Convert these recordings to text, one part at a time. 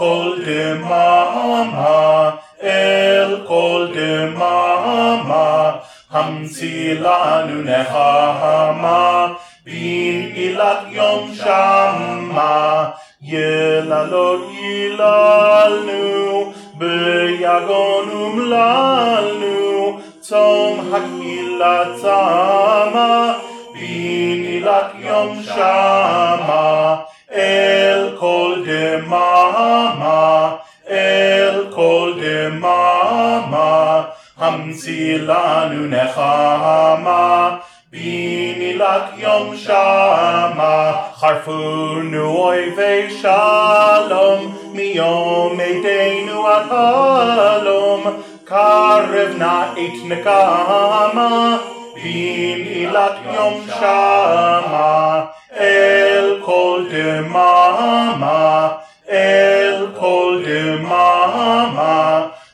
כל דממה, אל כל דממה, המציא לנו נחמה, בנעילת יום שמה, יללות יללנו, ביגון אומללנו, צום הקהילה צמה, בנעילת יום שמה, המציא לנו נחמה, בנעילת יום שמה, חרפונו אויבי שלום, מיום מתינו עד הלום, קרב נא עת נקמה, בנעילת יום שמה, אל כל דממה,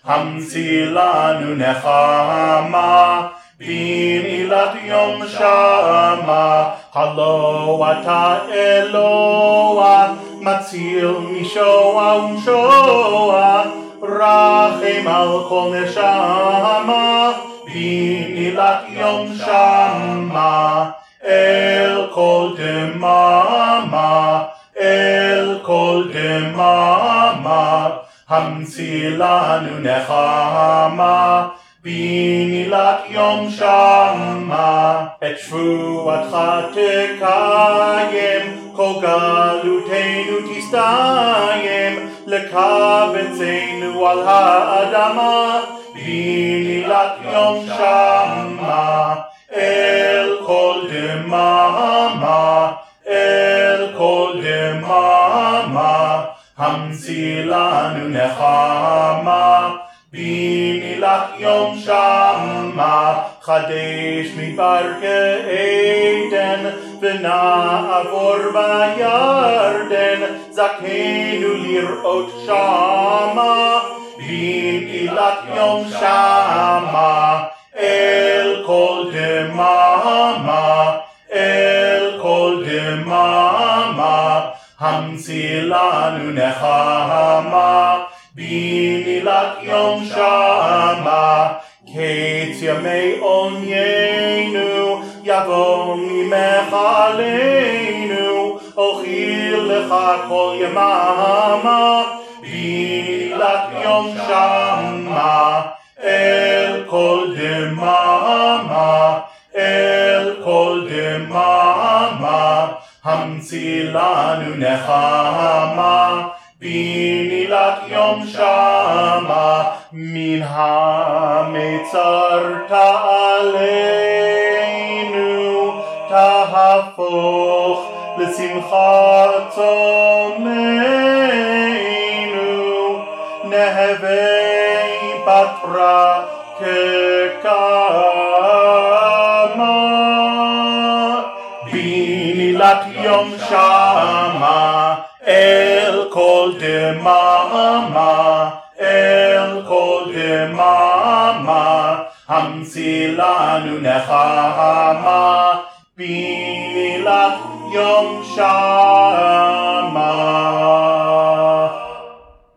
המציא לנו נחמה, בנעילת יום שמה, הלא אתה אלוה, מציל משואה ומשואה, רחם על כל נשמה, בנעילת יום שמה, המציא לנו נחמה, בנעילת יום שמה, את שבועתך תקיים, כל גלותנו תסתיים, לקבצנו על האדמה, בנעילת יום שמה, המציא לנו נחמה, בנעילת יום שמה, חדש מדבר כעדן, ונעבור בירדן, זכינו לראות שמה, בנעילת יום שמה, המציא לנו נחמה, בנעילת יום שמה, קץ ימי עוניינו, יבוא ממך עלינו, אוכיל לך כל יממה, בנעילת יום שמה, המציא לנו נחמה, בנעילת יום שמה, מן המצר תעלנו, תהפוך לשמחת צומנו, נהווה פטרה כקמה, בנעילת יום שמה, אל כל דממה, אל כל דממה, המציא לנו נחמה, בנעילת יום שמה.